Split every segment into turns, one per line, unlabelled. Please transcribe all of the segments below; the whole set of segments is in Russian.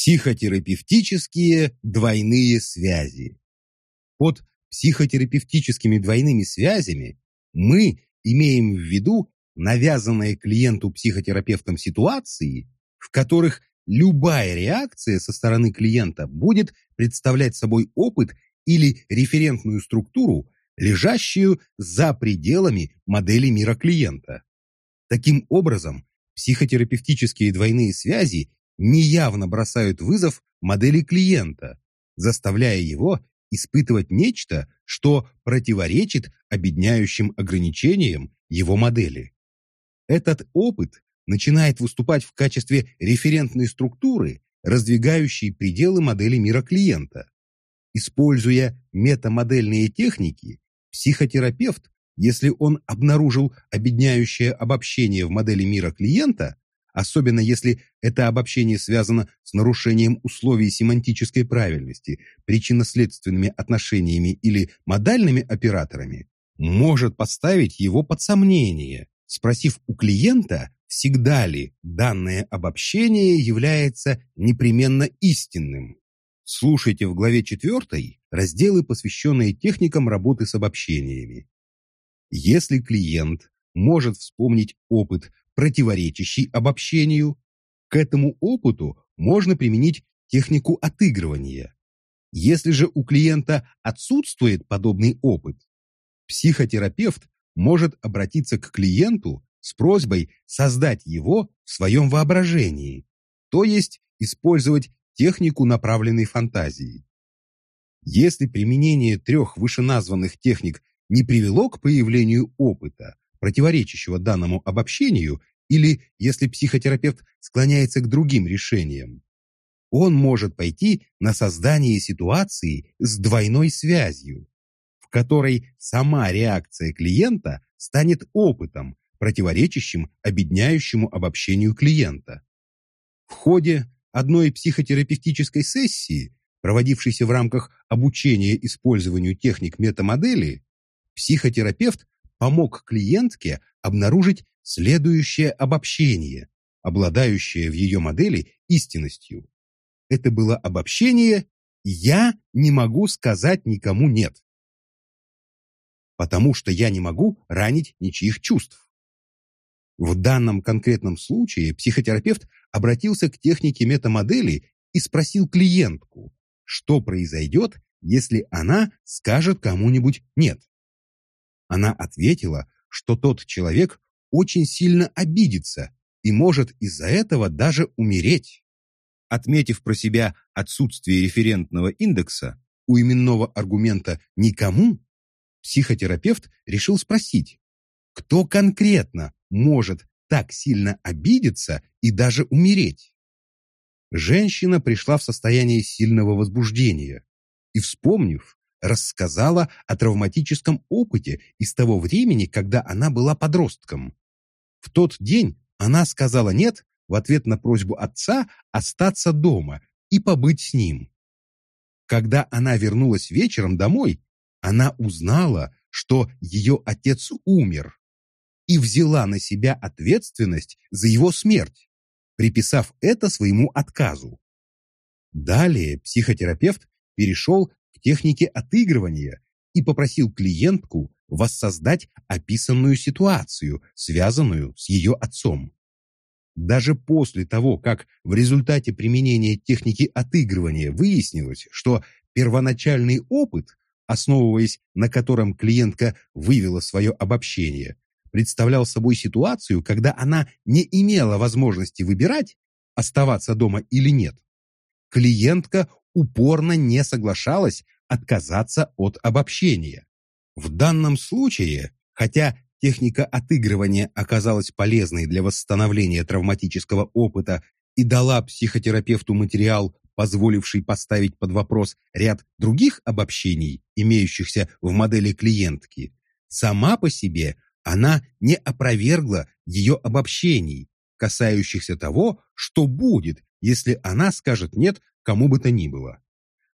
Психотерапевтические двойные связи. Под психотерапевтическими двойными связями мы имеем в виду навязанные клиенту психотерапевтом ситуации, в которых любая реакция со стороны клиента будет представлять собой опыт или референтную структуру, лежащую за пределами модели мира клиента. Таким образом, психотерапевтические двойные связи неявно бросают вызов модели клиента, заставляя его испытывать нечто, что противоречит обедняющим ограничениям его модели. Этот опыт начинает выступать в качестве референтной структуры, раздвигающей пределы модели мира клиента. Используя метамодельные техники, психотерапевт, если он обнаружил обедняющее обобщение в модели мира клиента, особенно если это обобщение связано с нарушением условий семантической правильности, причинно-следственными отношениями или модальными операторами, может поставить его под сомнение, спросив у клиента, всегда ли данное обобщение является непременно истинным. Слушайте в главе 4 разделы, посвященные техникам работы с обобщениями. Если клиент может вспомнить опыт противоречащий обобщению. К этому опыту можно применить технику отыгрывания. Если же у клиента отсутствует подобный опыт, психотерапевт может обратиться к клиенту с просьбой создать его в своем воображении, то есть использовать технику направленной фантазии. Если применение трех вышеназванных техник не привело к появлению опыта, противоречащего данному обобщению, или если психотерапевт склоняется к другим решениям. Он может пойти на создание ситуации с двойной связью, в которой сама реакция клиента станет опытом, противоречащим обедняющему обобщению клиента. В ходе одной психотерапевтической сессии, проводившейся в рамках обучения использованию техник метамодели, психотерапевт помог клиентке обнаружить следующее обобщение, обладающее в ее модели истинностью. Это было обобщение «я не могу сказать никому нет», потому что я не могу ранить ничьих чувств. В данном конкретном случае психотерапевт обратился к технике метамодели и спросил клиентку, что произойдет, если она скажет кому-нибудь «нет». Она ответила, что тот человек очень сильно обидится и может из-за этого даже умереть. Отметив про себя отсутствие референтного индекса у именного аргумента «никому», психотерапевт решил спросить, кто конкретно может так сильно обидеться и даже умереть. Женщина пришла в состояние сильного возбуждения и, вспомнив, рассказала о травматическом опыте из того времени, когда она была подростком. В тот день она сказала «нет» в ответ на просьбу отца остаться дома и побыть с ним. Когда она вернулась вечером домой, она узнала, что ее отец умер и взяла на себя ответственность за его смерть, приписав это своему отказу. Далее психотерапевт перешел к технике отыгрывания и попросил клиентку воссоздать описанную ситуацию, связанную с ее отцом. Даже после того, как в результате применения техники отыгрывания выяснилось, что первоначальный опыт, основываясь на котором клиентка вывела свое обобщение, представлял собой ситуацию, когда она не имела возможности выбирать, оставаться дома или нет, клиентка упорно не соглашалась отказаться от обобщения. В данном случае, хотя техника отыгрывания оказалась полезной для восстановления травматического опыта и дала психотерапевту материал, позволивший поставить под вопрос ряд других обобщений, имеющихся в модели клиентки, сама по себе она не опровергла ее обобщений, касающихся того, что будет, если она скажет «нет» кому бы то ни было.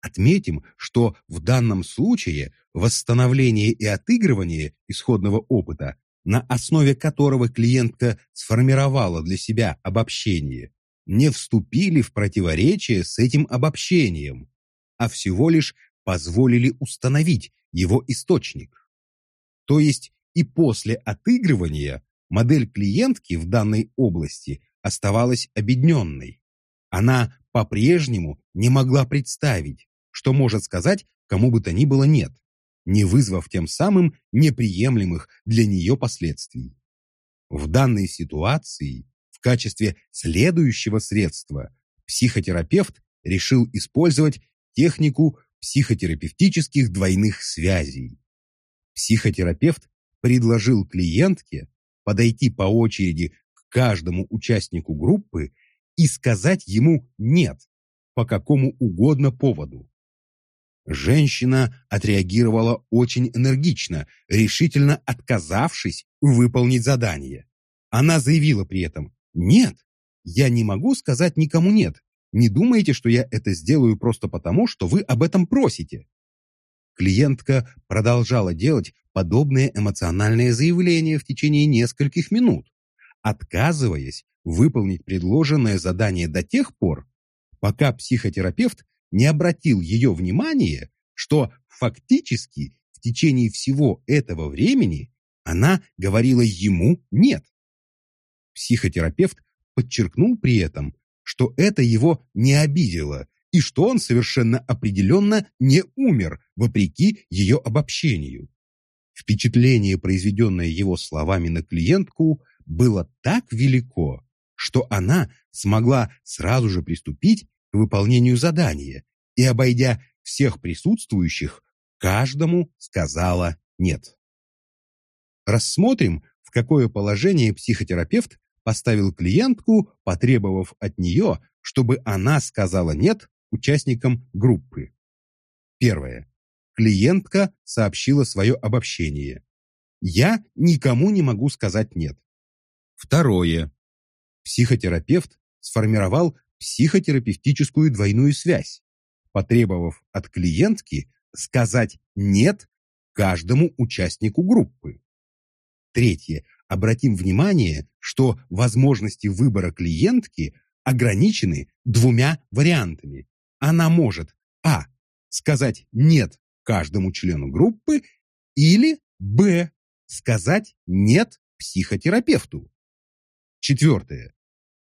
Отметим, что в данном случае восстановление и отыгрывание исходного опыта, на основе которого клиентка сформировала для себя обобщение, не вступили в противоречие с этим обобщением, а всего лишь позволили установить его источник. То есть и после отыгрывания модель клиентки в данной области оставалась обедненной. Она по-прежнему не могла представить, что может сказать кому бы то ни было «нет», не вызвав тем самым неприемлемых для нее последствий. В данной ситуации в качестве следующего средства психотерапевт решил использовать технику психотерапевтических двойных связей. Психотерапевт предложил клиентке подойти по очереди к каждому участнику группы и сказать ему «нет» по какому угодно поводу. Женщина отреагировала очень энергично, решительно отказавшись выполнить задание. Она заявила при этом «Нет, я не могу сказать никому «нет». Не думайте, что я это сделаю просто потому, что вы об этом просите». Клиентка продолжала делать подобные эмоциональные заявления в течение нескольких минут, отказываясь выполнить предложенное задание до тех пор, пока психотерапевт не обратил ее внимание, что фактически в течение всего этого времени она говорила ему «нет». Психотерапевт подчеркнул при этом, что это его не обидело и что он совершенно определенно не умер, вопреки ее обобщению. Впечатление, произведенное его словами на клиентку, было так велико, что она смогла сразу же приступить к выполнению задания и, обойдя всех присутствующих, каждому сказала «нет». Рассмотрим, в какое положение психотерапевт поставил клиентку, потребовав от нее, чтобы она сказала «нет» участникам группы. Первое. Клиентка сообщила свое обобщение. «Я никому не могу сказать «нет». Второе. Психотерапевт сформировал психотерапевтическую двойную связь, потребовав от клиентки сказать «нет» каждому участнику группы. Третье. Обратим внимание, что возможности выбора клиентки ограничены двумя вариантами. Она может а. сказать «нет» каждому члену группы или б. сказать «нет» психотерапевту. Четвертое.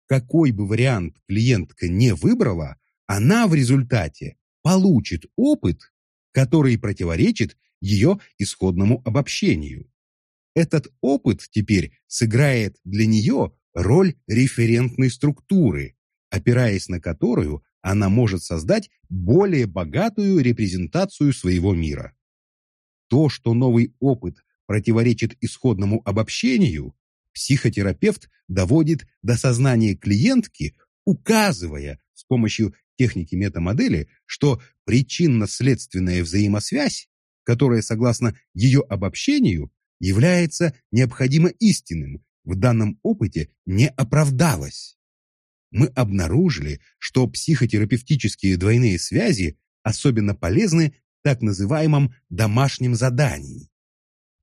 Какой бы вариант клиентка не выбрала, она в результате получит опыт, который противоречит ее исходному обобщению. Этот опыт теперь сыграет для нее роль референтной структуры, опираясь на которую она может создать более богатую репрезентацию своего мира. То, что новый опыт противоречит исходному обобщению, психотерапевт доводит до сознания клиентки, указывая с помощью техники метамодели, что причинно-следственная взаимосвязь, которая, согласно ее обобщению, является необходимо истинным, в данном опыте не оправдалась. Мы обнаружили, что психотерапевтические двойные связи особенно полезны так называемом домашнем задании.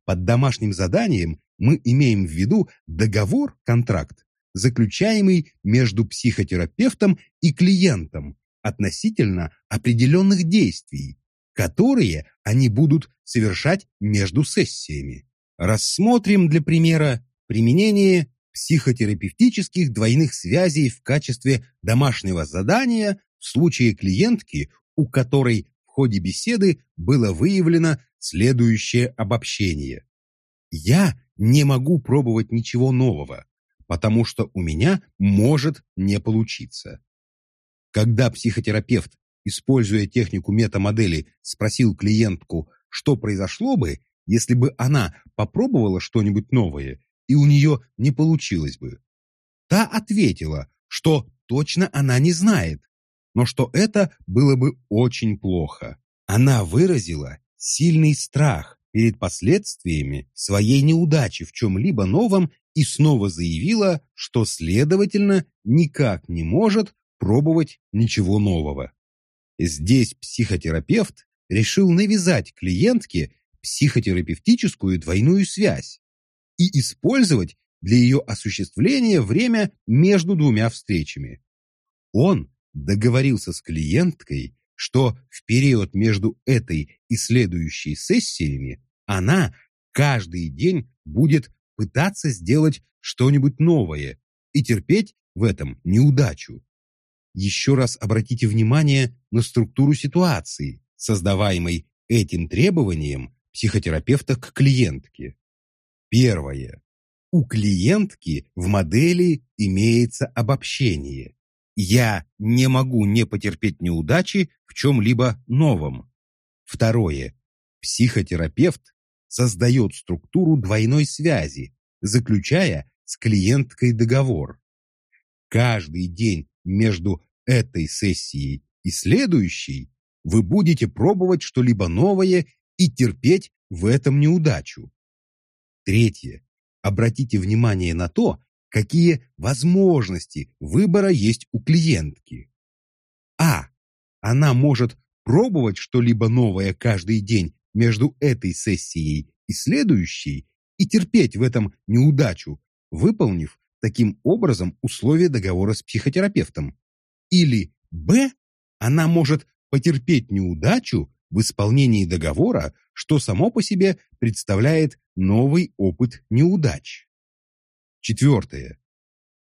Под домашним заданием мы имеем в виду договор-контракт, заключаемый между психотерапевтом и клиентом относительно определенных действий, которые они будут совершать между сессиями. Рассмотрим для примера применение психотерапевтических двойных связей в качестве домашнего задания в случае клиентки, у которой в ходе беседы было выявлено следующее обобщение. «Я не могу пробовать ничего нового, потому что у меня может не получиться». Когда психотерапевт, используя технику метамодели, спросил клиентку, что произошло бы, если бы она попробовала что-нибудь новое, и у нее не получилось бы. Та ответила, что точно она не знает, но что это было бы очень плохо. Она выразила сильный страх перед последствиями своей неудачи в чем-либо новом и снова заявила, что, следовательно, никак не может пробовать ничего нового. Здесь психотерапевт решил навязать клиентке психотерапевтическую двойную связь и использовать для ее осуществления время между двумя встречами. Он договорился с клиенткой, что в период между этой и следующей сессиями она каждый день будет пытаться сделать что-нибудь новое и терпеть в этом неудачу. Еще раз обратите внимание на структуру ситуации, создаваемой этим требованием психотерапевта к клиентке. Первое. У клиентки в модели имеется обобщение. Я не могу не потерпеть неудачи в чем-либо новом. Второе. Психотерапевт создает структуру двойной связи, заключая с клиенткой договор. Каждый день между этой сессией и следующей вы будете пробовать что-либо новое и терпеть в этом неудачу. Третье. Обратите внимание на то, какие возможности выбора есть у клиентки. А. Она может пробовать что-либо новое каждый день между этой сессией и следующей и терпеть в этом неудачу, выполнив таким образом условия договора с психотерапевтом. Или Б. Она может потерпеть неудачу в исполнении договора, что само по себе представляет новый опыт неудач. Четвертое.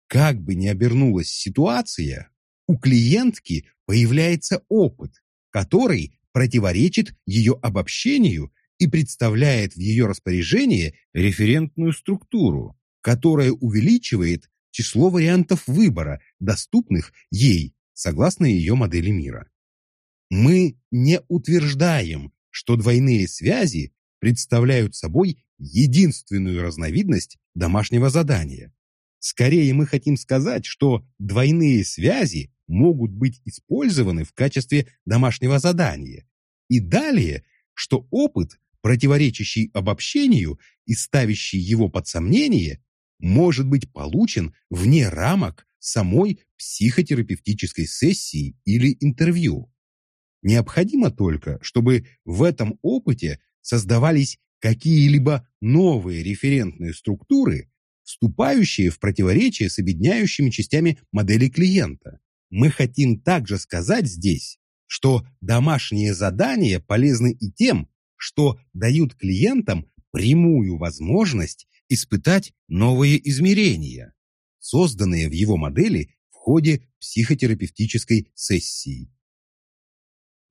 Как бы ни обернулась ситуация, у клиентки появляется опыт, который противоречит ее обобщению и представляет в ее распоряжении референтную структуру, которая увеличивает число вариантов выбора, доступных ей согласно ее модели мира. Мы не утверждаем, что двойные связи представляют собой единственную разновидность домашнего задания. Скорее мы хотим сказать, что двойные связи могут быть использованы в качестве домашнего задания. И далее, что опыт, противоречащий обобщению и ставящий его под сомнение, может быть получен вне рамок самой психотерапевтической сессии или интервью. Необходимо только, чтобы в этом опыте создавались какие-либо новые референтные структуры, вступающие в противоречие с объединяющими частями модели клиента. Мы хотим также сказать здесь, что домашние задания полезны и тем, что дают клиентам прямую возможность испытать новые измерения, созданные в его модели в ходе психотерапевтической сессии.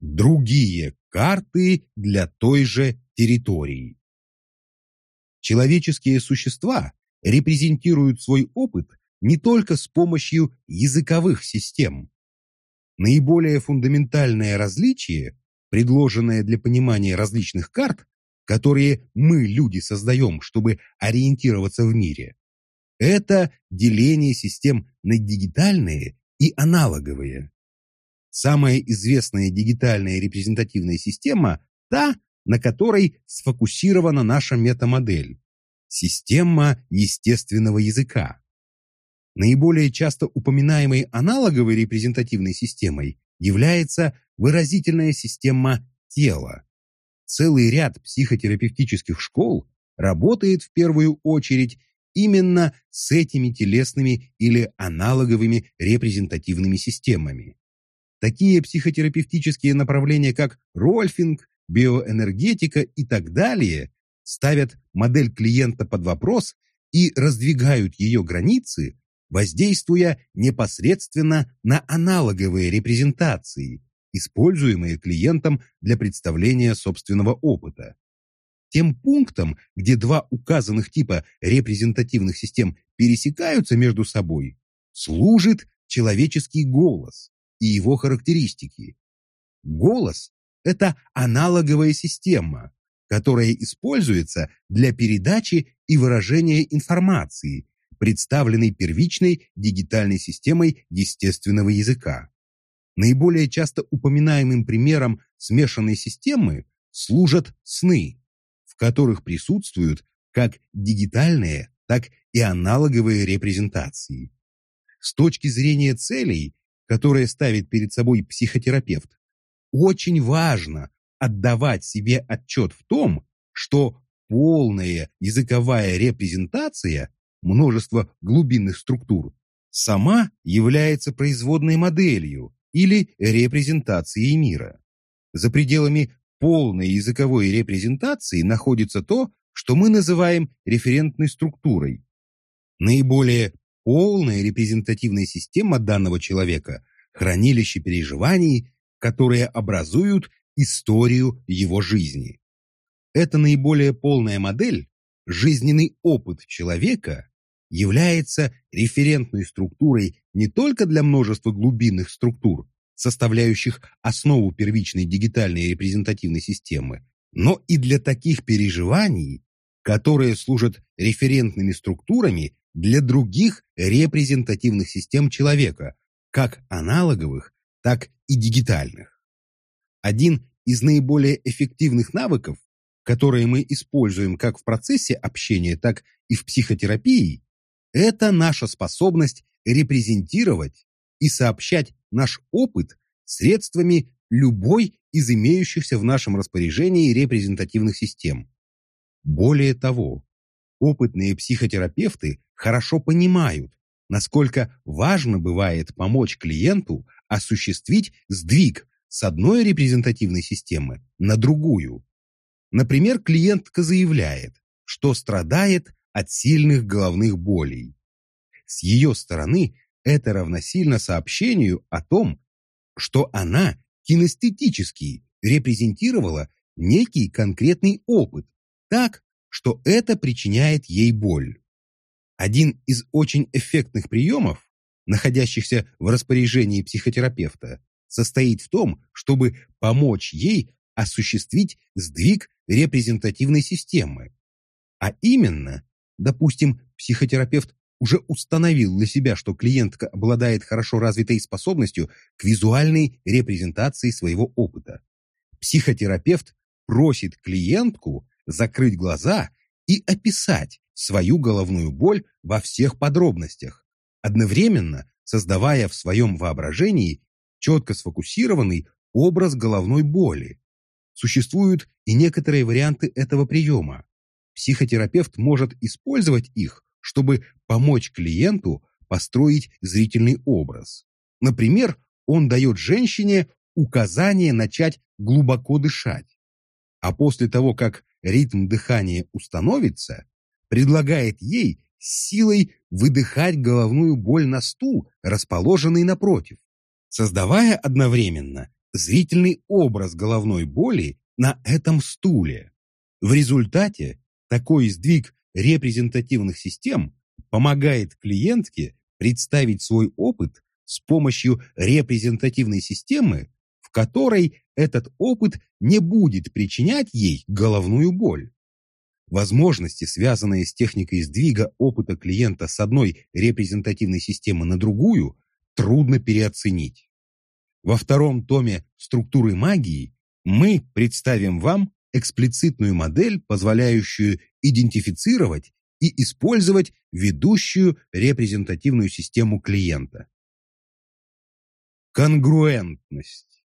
Другие карты для той же территории. Человеческие существа репрезентируют свой опыт не только с помощью языковых систем. Наиболее фундаментальное различие, предложенное для понимания различных карт, которые мы, люди, создаем, чтобы ориентироваться в мире, это деление систем на дигитальные и аналоговые. Самая известная дигитальная репрезентативная система – та, на которой сфокусирована наша метамодель – система естественного языка. Наиболее часто упоминаемой аналоговой репрезентативной системой является выразительная система тела. Целый ряд психотерапевтических школ работает в первую очередь именно с этими телесными или аналоговыми репрезентативными системами. Такие психотерапевтические направления, как рольфинг, биоэнергетика и так далее, ставят модель клиента под вопрос и раздвигают ее границы, воздействуя непосредственно на аналоговые репрезентации, используемые клиентом для представления собственного опыта. Тем пунктом, где два указанных типа репрезентативных систем пересекаются между собой, служит человеческий голос и его характеристики. Голос – это аналоговая система, которая используется для передачи и выражения информации, представленной первичной дигитальной системой естественного языка. Наиболее часто упоминаемым примером смешанной системы служат сны которых присутствуют как дигитальные, так и аналоговые репрезентации. С точки зрения целей, которые ставит перед собой психотерапевт, очень важно отдавать себе отчет в том, что полная языковая репрезентация множества глубинных структур сама является производной моделью или репрезентацией мира. За пределами полной языковой репрезентации находится то, что мы называем референтной структурой. Наиболее полная репрезентативная система данного человека – хранилище переживаний, которые образуют историю его жизни. Эта наиболее полная модель, жизненный опыт человека, является референтной структурой не только для множества глубинных структур, составляющих основу первичной дигитальной репрезентативной системы, но и для таких переживаний, которые служат референтными структурами для других репрезентативных систем человека, как аналоговых, так и дигитальных. Один из наиболее эффективных навыков, которые мы используем как в процессе общения, так и в психотерапии, это наша способность репрезентировать и сообщать наш опыт средствами любой из имеющихся в нашем распоряжении репрезентативных систем. Более того, опытные психотерапевты хорошо понимают, насколько важно бывает помочь клиенту осуществить сдвиг с одной репрезентативной системы на другую. Например, клиентка заявляет, что страдает от сильных головных болей. С ее стороны это равносильно сообщению о том, что она кинестетически репрезентировала некий конкретный опыт, так, что это причиняет ей боль. Один из очень эффектных приемов, находящихся в распоряжении психотерапевта, состоит в том, чтобы помочь ей осуществить сдвиг репрезентативной системы. А именно, допустим, психотерапевт уже установил для себя, что клиентка обладает хорошо развитой способностью к визуальной репрезентации своего опыта. Психотерапевт просит клиентку закрыть глаза и описать свою головную боль во всех подробностях, одновременно создавая в своем воображении четко сфокусированный образ головной боли. Существуют и некоторые варианты этого приема. Психотерапевт может использовать их чтобы помочь клиенту построить зрительный образ. Например, он дает женщине указание начать глубоко дышать, а после того, как ритм дыхания установится, предлагает ей силой выдыхать головную боль на стул, расположенный напротив, создавая одновременно зрительный образ головной боли на этом стуле. В результате такой сдвиг репрезентативных систем помогает клиентке представить свой опыт с помощью репрезентативной системы, в которой этот опыт не будет причинять ей головную боль. Возможности, связанные с техникой сдвига опыта клиента с одной репрезентативной системы на другую, трудно переоценить. Во втором томе «Структуры магии» мы представим вам эксплицитную модель, позволяющую идентифицировать и использовать ведущую репрезентативную систему клиента. Конгруентность.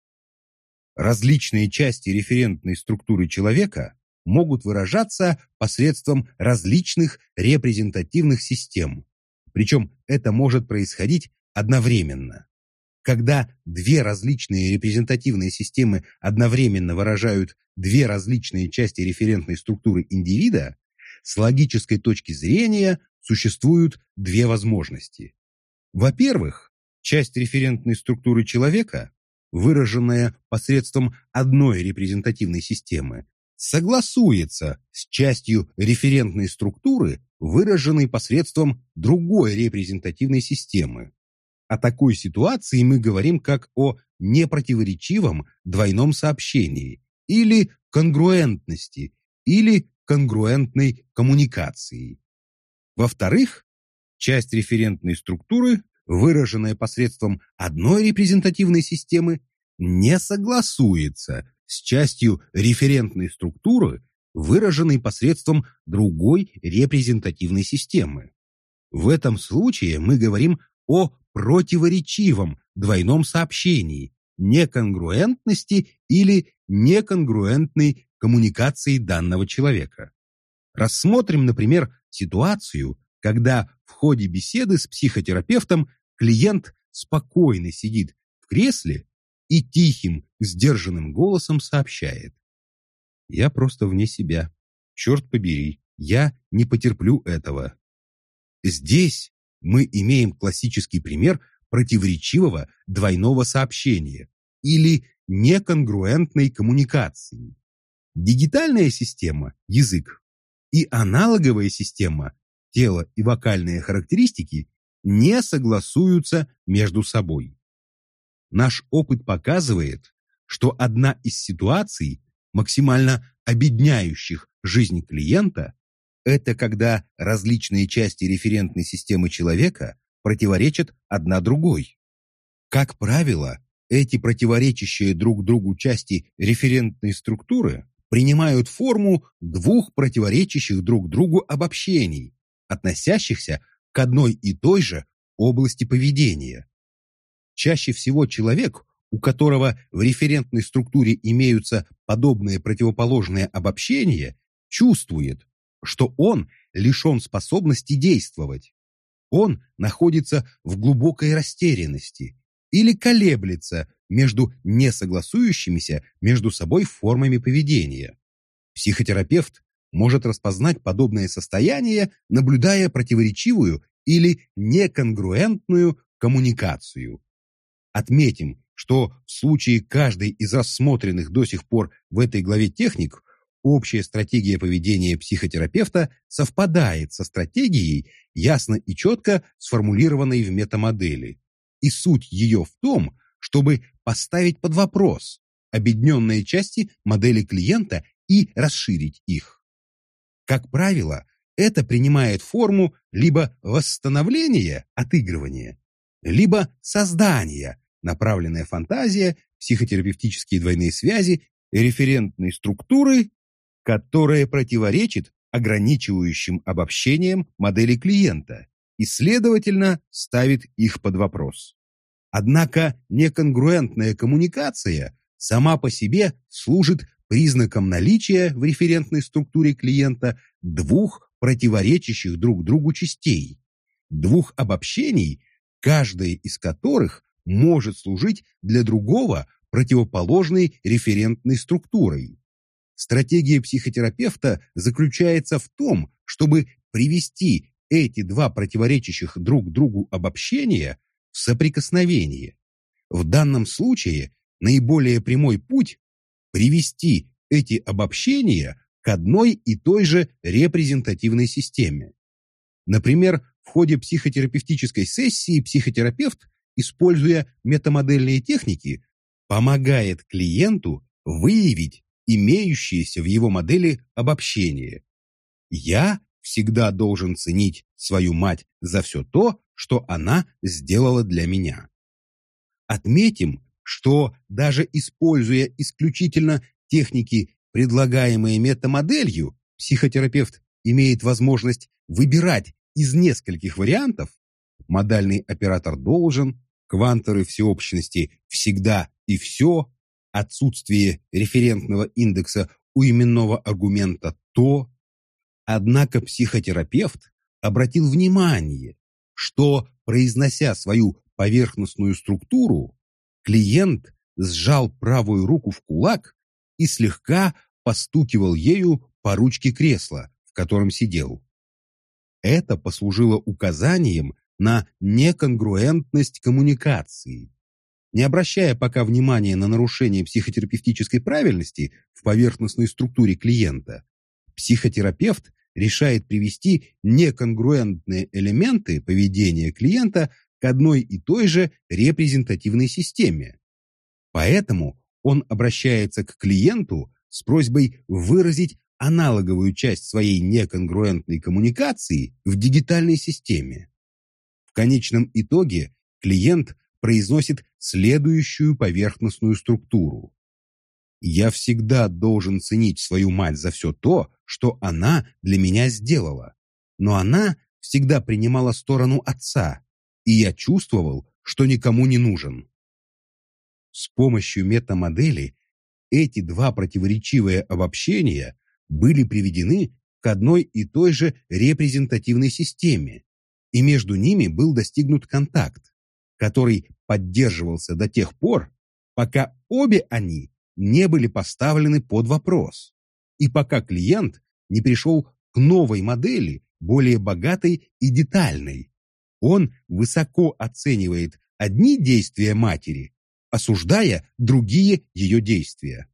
Различные части референтной структуры человека могут выражаться посредством различных репрезентативных систем, причем это может происходить одновременно. Когда две различные репрезентативные системы одновременно выражают две различные части референтной структуры индивида, с логической точки зрения существуют две возможности. Во-первых, часть референтной структуры человека, выраженная посредством одной репрезентативной системы, согласуется с частью референтной структуры, выраженной посредством другой репрезентативной системы. О такой ситуации мы говорим как о непротиворечивом двойном сообщении или конгруентности или конгруентной коммуникации. Во-вторых, часть референтной структуры, выраженная посредством одной репрезентативной системы, не согласуется с частью референтной структуры, выраженной посредством другой репрезентативной системы. В этом случае мы говорим о противоречивом двойном сообщении, неконгруентности или неконгруентной коммуникации данного человека. Рассмотрим, например, ситуацию, когда в ходе беседы с психотерапевтом клиент спокойно сидит в кресле и тихим, сдержанным голосом сообщает. «Я просто вне себя. Черт побери, я не потерплю этого». Здесь мы имеем классический пример противоречивого двойного сообщения или неконгруентной коммуникации. Дигитальная система – язык, и аналоговая система – тело и вокальные характеристики – не согласуются между собой. Наш опыт показывает, что одна из ситуаций, максимально обедняющих жизнь клиента, это когда различные части референтной системы человека противоречат одна другой. Как правило, эти противоречащие друг другу части референтной структуры принимают форму двух противоречащих друг другу обобщений, относящихся к одной и той же области поведения. Чаще всего человек, у которого в референтной структуре имеются подобные противоположные обобщения, чувствует, что он лишен способности действовать. Он находится в глубокой растерянности или колеблется между несогласующимися между собой формами поведения. Психотерапевт может распознать подобное состояние, наблюдая противоречивую или неконгруентную коммуникацию. Отметим, что в случае каждой из рассмотренных до сих пор в этой главе техник общая стратегия поведения психотерапевта совпадает со стратегией, ясно и четко сформулированной в метамодели. И суть ее в том, чтобы поставить под вопрос объединенные части модели клиента и расширить их. Как правило, это принимает форму либо восстановления, отыгрывания, либо создания, направленная фантазия, психотерапевтические двойные связи, референтной структуры которое противоречит ограничивающим обобщениям модели клиента и, следовательно, ставит их под вопрос. Однако неконгруентная коммуникация сама по себе служит признаком наличия в референтной структуре клиента двух противоречащих друг другу частей, двух обобщений, каждая из которых может служить для другого противоположной референтной структурой. Стратегия психотерапевта заключается в том, чтобы привести эти два противоречащих друг другу обобщения в соприкосновение. В данном случае наиболее прямой путь – привести эти обобщения к одной и той же репрезентативной системе. Например, в ходе психотерапевтической сессии психотерапевт, используя метамодельные техники, помогает клиенту выявить имеющиеся в его модели обобщение. Я всегда должен ценить свою мать за все то, что она сделала для меня. Отметим, что даже используя исключительно техники, предлагаемые метамоделью, психотерапевт имеет возможность выбирать из нескольких вариантов модальный оператор должен, кванторы всеобщности всегда и все, отсутствие референтного индекса у именного аргумента то, однако психотерапевт обратил внимание, что, произнося свою поверхностную структуру, клиент сжал правую руку в кулак и слегка постукивал ею по ручке кресла, в котором сидел. Это послужило указанием на неконгруентность коммуникации. Не обращая пока внимания на нарушение психотерапевтической правильности в поверхностной структуре клиента, психотерапевт решает привести неконгруентные элементы поведения клиента к одной и той же репрезентативной системе. Поэтому он обращается к клиенту с просьбой выразить аналоговую часть своей неконгруентной коммуникации в дигитальной системе. В конечном итоге клиент произносит следующую поверхностную структуру. Я всегда должен ценить свою мать за все то, что она для меня сделала. Но она всегда принимала сторону отца, и я чувствовал, что никому не нужен. С помощью метамодели эти два противоречивые обобщения были приведены к одной и той же репрезентативной системе, и между ними был достигнут контакт, который поддерживался до тех пор, пока обе они не были поставлены под вопрос, и пока клиент не пришел к новой модели, более богатой и детальной. Он высоко оценивает одни действия матери, осуждая другие ее действия.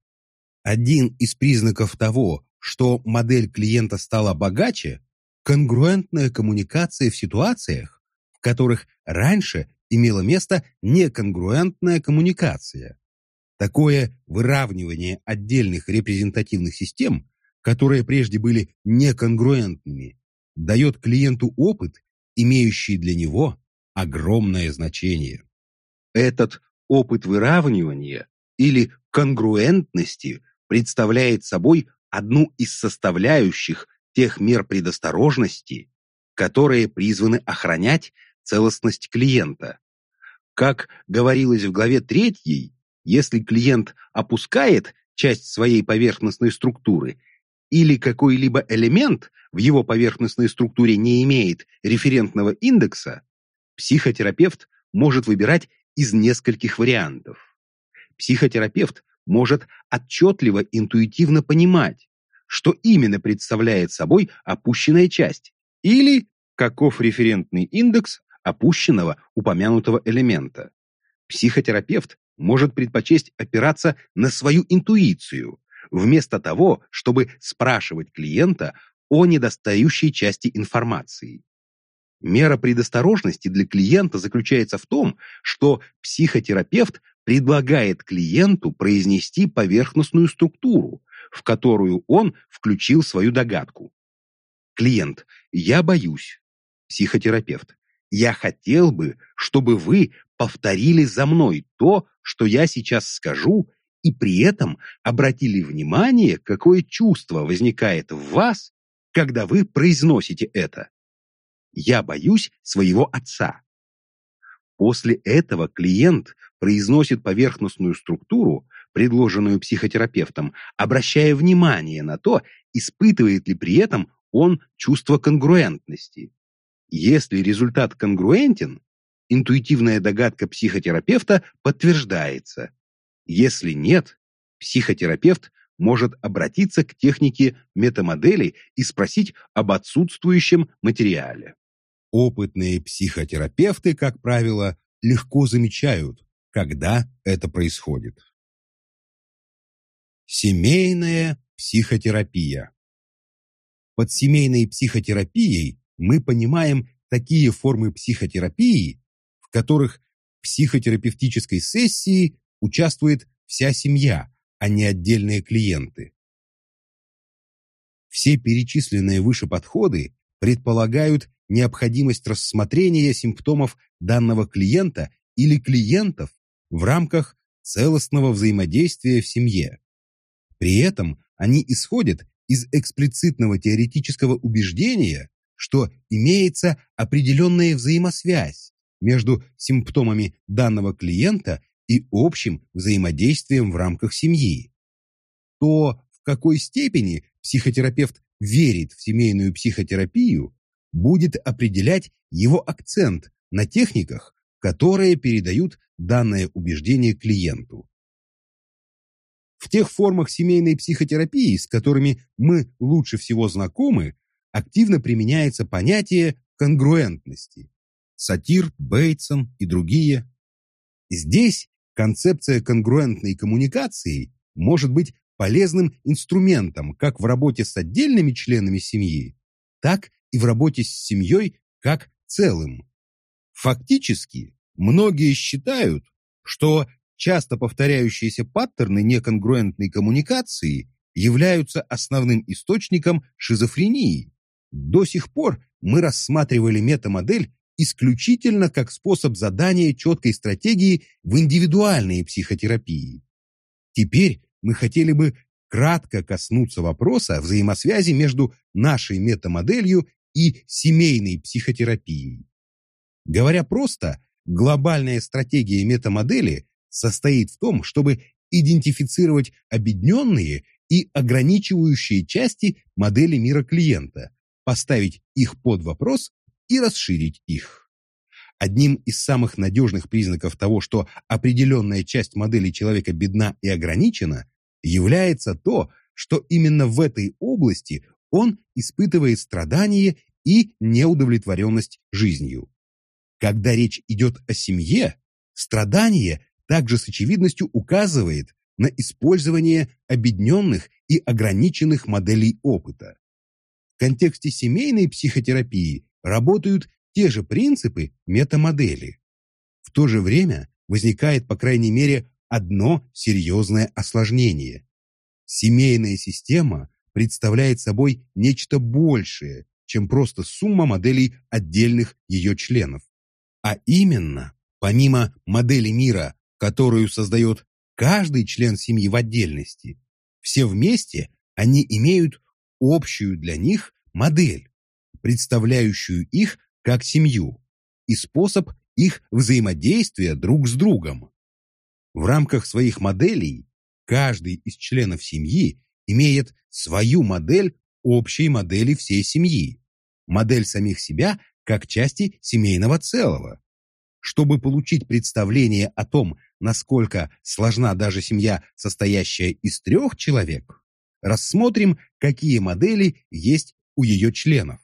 Один из признаков того, что модель клиента стала богаче, конгруентная коммуникация в ситуациях, в которых раньше имела место неконгруентная коммуникация. Такое выравнивание отдельных репрезентативных систем, которые прежде были неконгруентными, дает клиенту опыт, имеющий для него огромное значение. Этот опыт выравнивания или конгруентности представляет собой одну из составляющих тех мер предосторожности, которые призваны охранять целостность клиента. Как говорилось в главе 3, если клиент опускает часть своей поверхностной структуры или какой-либо элемент в его поверхностной структуре не имеет референтного индекса, психотерапевт может выбирать из нескольких вариантов. Психотерапевт может отчетливо интуитивно понимать, что именно представляет собой опущенная часть или каков референтный индекс опущенного упомянутого элемента. Психотерапевт может предпочесть опираться на свою интуицию, вместо того, чтобы спрашивать клиента о недостающей части информации. Мера предосторожности для клиента заключается в том, что психотерапевт предлагает клиенту произнести поверхностную структуру, в которую он включил свою догадку. Клиент, я боюсь. Психотерапевт, я хотел бы, чтобы вы повторили за мной то, что я сейчас скажу, и при этом обратили внимание, какое чувство возникает в вас, когда вы произносите это. Я боюсь своего отца. После этого клиент произносит поверхностную структуру, предложенную психотерапевтом, обращая внимание на то, испытывает ли при этом он чувство конгруентности. Если результат конгруентен, интуитивная догадка психотерапевта подтверждается. Если нет, психотерапевт может обратиться к технике метамодели и спросить об отсутствующем материале. Опытные психотерапевты, как правило, легко замечают, когда это происходит. Семейная психотерапия. Под семейной психотерапией мы понимаем такие формы психотерапии, в которых в психотерапевтической сессии участвует вся семья, а не отдельные клиенты. Все перечисленные выше подходы предполагают необходимость рассмотрения симптомов данного клиента или клиентов в рамках целостного взаимодействия в семье. При этом они исходят из эксплицитного теоретического убеждения, что имеется определенная взаимосвязь между симптомами данного клиента и общим взаимодействием в рамках семьи. То, в какой степени психотерапевт верит в семейную психотерапию, будет определять его акцент на техниках, которые передают данное убеждение клиенту. В тех формах семейной психотерапии, с которыми мы лучше всего знакомы, активно применяется понятие конгруентности. Сатир, Бейтсон и другие. Здесь концепция конгруентной коммуникации может быть полезным инструментом как в работе с отдельными членами семьи, так и в работе с семьей как целым. Фактически, многие считают, что часто повторяющиеся паттерны неконгруентной коммуникации являются основным источником шизофрении. До сих пор мы рассматривали метамодель исключительно как способ задания четкой стратегии в индивидуальной психотерапии. Теперь мы хотели бы кратко коснуться вопроса взаимосвязи между нашей метамоделью и семейной психотерапией. Говоря просто, глобальная стратегия метамодели состоит в том, чтобы идентифицировать объединенные и ограничивающие части модели мира клиента, поставить их под вопрос и расширить их. Одним из самых надежных признаков того, что определенная часть модели человека бедна и ограничена, является то, что именно в этой области он испытывает страдание и неудовлетворенность жизнью. Когда речь идет о семье, страдание также с очевидностью указывает на использование обедненных и ограниченных моделей опыта. Контексте семейной психотерапии работают те же принципы метамодели. В то же время возникает, по крайней мере, одно серьезное осложнение. Семейная система представляет собой нечто большее, чем просто сумма моделей отдельных ее членов. А именно, помимо модели мира, которую создает каждый член семьи в отдельности, все вместе они имеют общую для них модель, представляющую их как семью, и способ их взаимодействия друг с другом. В рамках своих моделей каждый из членов семьи имеет свою модель общей модели всей семьи, модель самих себя как части семейного целого. Чтобы получить представление о том, насколько сложна даже семья, состоящая из трех человек, рассмотрим, какие модели есть у ее членов.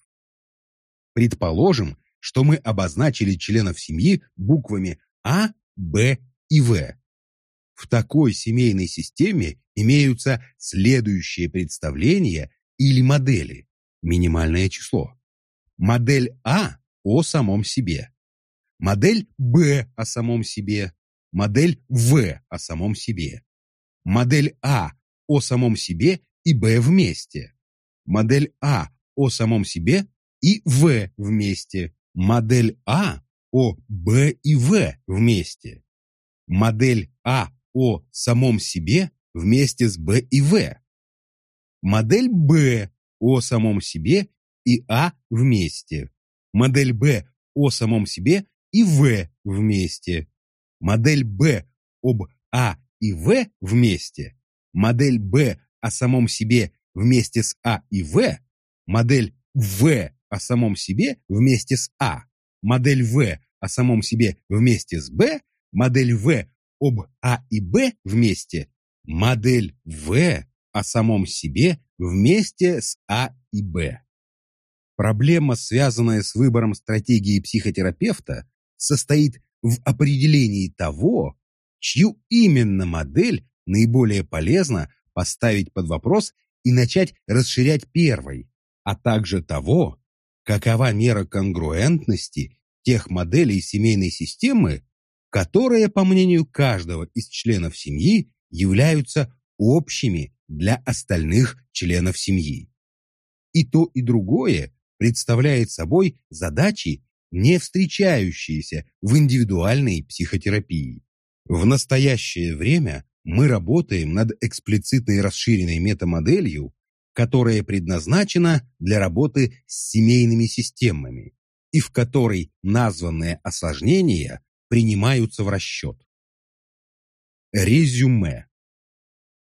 Предположим, что мы обозначили членов семьи буквами А, Б и В. В такой семейной системе имеются следующие представления или модели. Минимальное число. Модель А о самом себе. Модель Б о самом себе. Модель В о самом себе. Модель А о самом себе и Б вместе. Модель А о самом себе и В вместе. Модель А о Б и В вместе. Модель А о самом себе вместе с Б и В. Модель Б о самом себе и А вместе. Модель Б о самом себе и В вместе. Модель Б об А и В вместе. Модель Б о самом себе вместе с А и В. Модель В о самом себе вместе с А. Модель В о самом себе вместе с Б. Модель В об А и Б вместе. Модель В о самом себе вместе с А и Б. Проблема, связанная с выбором стратегии психотерапевта, состоит в определении того, чью именно модель наиболее полезно поставить под вопрос и начать расширять первой, а также того, какова мера конгруентности тех моделей семейной системы, которые, по мнению каждого из членов семьи, являются общими для остальных членов семьи. И то, и другое представляет собой задачи, не встречающиеся в индивидуальной психотерапии. В настоящее время мы работаем над эксплицитной расширенной метамоделью, которая предназначена для работы с семейными системами и в которой названные осложнения принимаются в расчет. Резюме.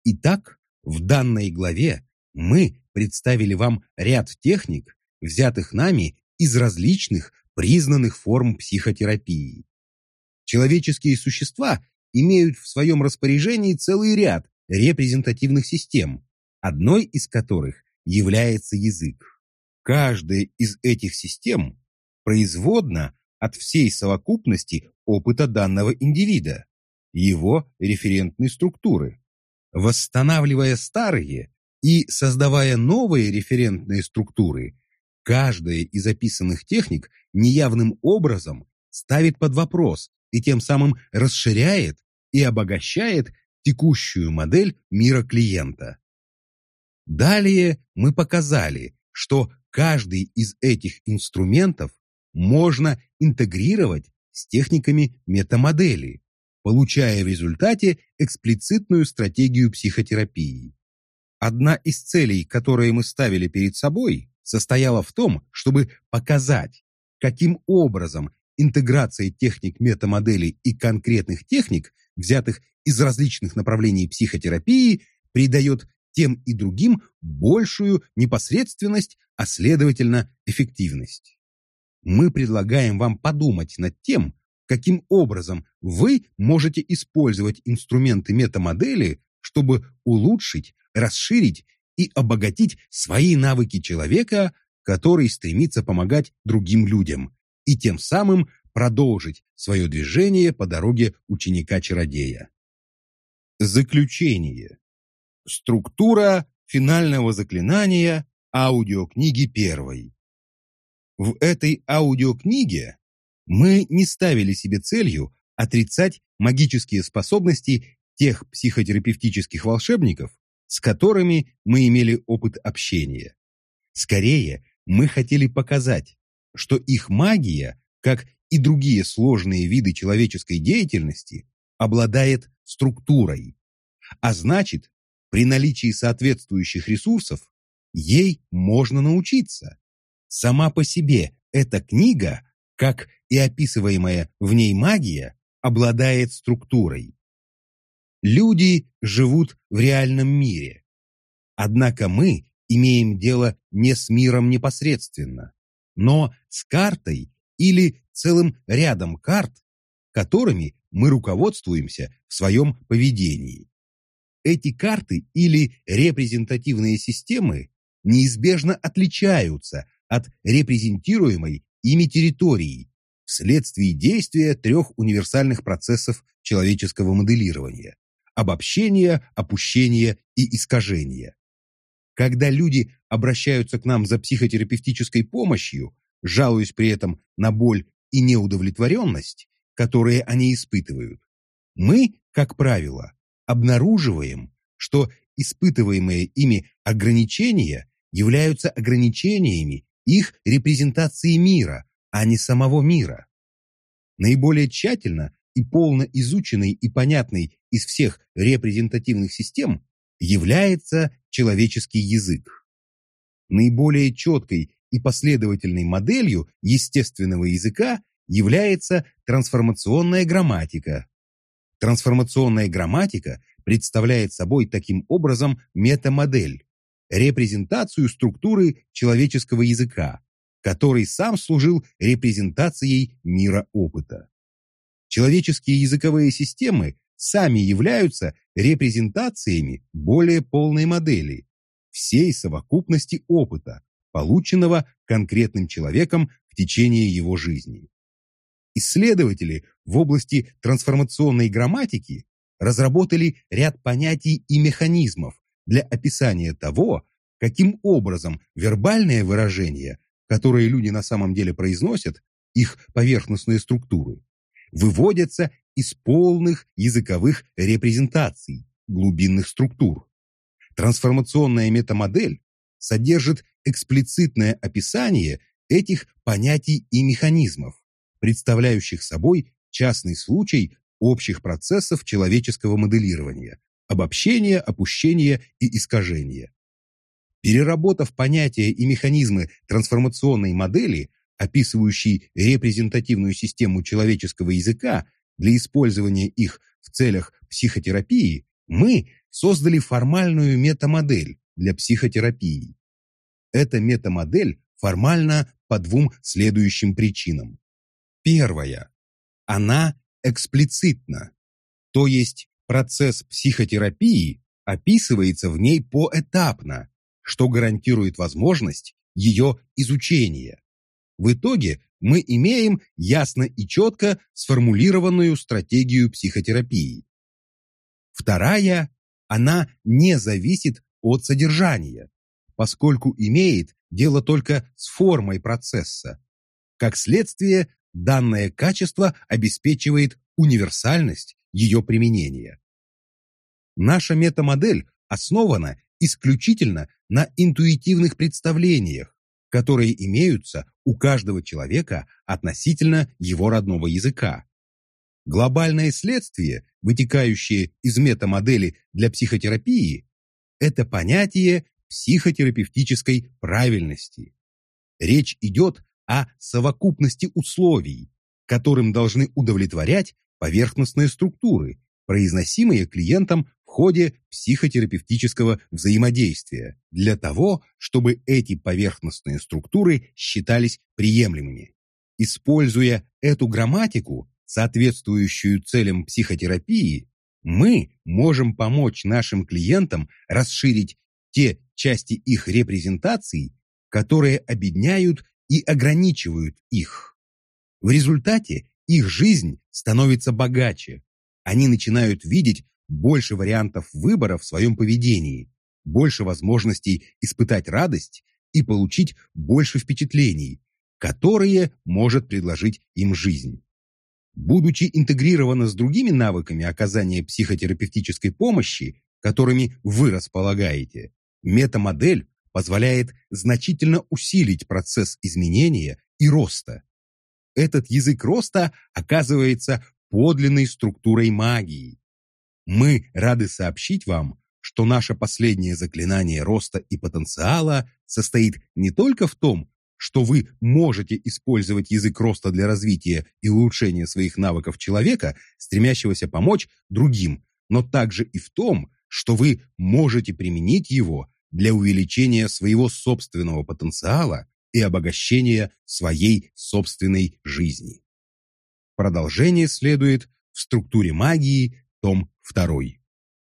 Итак, в данной главе мы представили вам ряд техник, взятых нами из различных признанных форм психотерапии. Человеческие существа имеют в своем распоряжении целый ряд репрезентативных систем, одной из которых является язык. Каждая из этих систем производна от всей совокупности опыта данного индивида, его референтной структуры. Восстанавливая старые и создавая новые референтные структуры, каждая из описанных техник неявным образом ставит под вопрос и тем самым расширяет и обогащает текущую модель мира клиента. Далее мы показали, что каждый из этих инструментов можно интегрировать с техниками метамодели, получая в результате эксплицитную стратегию психотерапии. Одна из целей, которые мы ставили перед собой, состояла в том, чтобы показать, каким образом интеграция техник метамоделей и конкретных техник, взятых из различных направлений психотерапии, придает тем и другим большую непосредственность, а следовательно эффективность. Мы предлагаем вам подумать над тем, каким образом вы можете использовать инструменты метамодели, чтобы улучшить, расширить и обогатить свои навыки человека, который стремится помогать другим людям, и тем самым продолжить свое движение по дороге ученика-чародея. Заключение. Структура финального заклинания аудиокниги первой. В этой аудиокниге мы не ставили себе целью отрицать магические способности тех психотерапевтических волшебников, с которыми мы имели опыт общения. Скорее, мы хотели показать, что их магия, как и другие сложные виды человеческой деятельности, обладает структурой, а значит, при наличии соответствующих ресурсов ей можно научиться. Сама по себе эта книга, как и описываемая в ней магия, обладает структурой. Люди живут в реальном мире. Однако мы имеем дело не с миром непосредственно, но с картой или целым рядом карт, которыми мы руководствуемся в своем поведении. Эти карты или репрезентативные системы неизбежно отличаются от репрезентируемой ими территории вследствие действия трех универсальных процессов человеческого моделирования – обобщения, опущения и искажения. Когда люди обращаются к нам за психотерапевтической помощью, жалуясь при этом на боль и неудовлетворенность, которые они испытывают, мы, как правило, обнаруживаем, что испытываемые ими ограничения являются ограничениями их репрезентации мира, а не самого мира. Наиболее тщательно и полно изученный и понятный из всех репрезентативных систем является человеческий язык. Наиболее четкой и последовательной моделью естественного языка является трансформационная грамматика. Трансформационная грамматика представляет собой таким образом метамодель, репрезентацию структуры человеческого языка, который сам служил репрезентацией мира опыта. Человеческие языковые системы сами являются репрезентациями более полной модели, всей совокупности опыта, полученного конкретным человеком в течение его жизни. Исследователи в области трансформационной грамматики разработали ряд понятий и механизмов для описания того, каким образом вербальные выражения которые люди на самом деле произносят, их поверхностные структуры, выводятся из полных языковых репрезентаций, глубинных структур. Трансформационная метамодель содержит эксплицитное описание этих понятий и механизмов, представляющих собой частный случай общих процессов человеческого моделирования, обобщения, опущения и искажения. Переработав понятия и механизмы трансформационной модели, описывающей репрезентативную систему человеческого языка для использования их в целях психотерапии, мы создали формальную метамодель для психотерапии. Эта метамодель формальна по двум следующим причинам. Первая. Она эксплицитна, то есть процесс психотерапии описывается в ней поэтапно, что гарантирует возможность ее изучения. В итоге мы имеем ясно и четко сформулированную стратегию психотерапии. Вторая, она не зависит от содержания, поскольку имеет дело только с формой процесса. Как следствие, данное качество обеспечивает универсальность ее применения. Наша метамодель основана исключительно на интуитивных представлениях, которые имеются у каждого человека относительно его родного языка. Глобальное следствие, вытекающее из метамодели для психотерапии, это понятие психотерапевтической правильности. Речь идет о совокупности условий, которым должны удовлетворять поверхностные структуры, произносимые клиентом в ходе психотерапевтического взаимодействия для того, чтобы эти поверхностные структуры считались приемлемыми. Используя эту грамматику, соответствующую целям психотерапии, мы можем помочь нашим клиентам расширить те части их репрезентаций, которые обедняют и ограничивают их. В результате их жизнь становится богаче. Они начинают видеть больше вариантов выбора в своем поведении, больше возможностей испытать радость и получить больше впечатлений, которые может предложить им жизнь. Будучи интегрировано с другими навыками оказания психотерапевтической помощи, которыми вы располагаете, метамодель позволяет значительно усилить процесс изменения и роста. Этот язык роста оказывается подлинной структурой магии. Мы рады сообщить вам, что наше последнее заклинание роста и потенциала состоит не только в том, что вы можете использовать язык роста для развития и улучшения своих навыков человека, стремящегося помочь другим, но также и в том, что вы можете применить его для увеличения своего собственного потенциала и обогащения своей собственной жизни. Продолжение следует в структуре магии, том 2.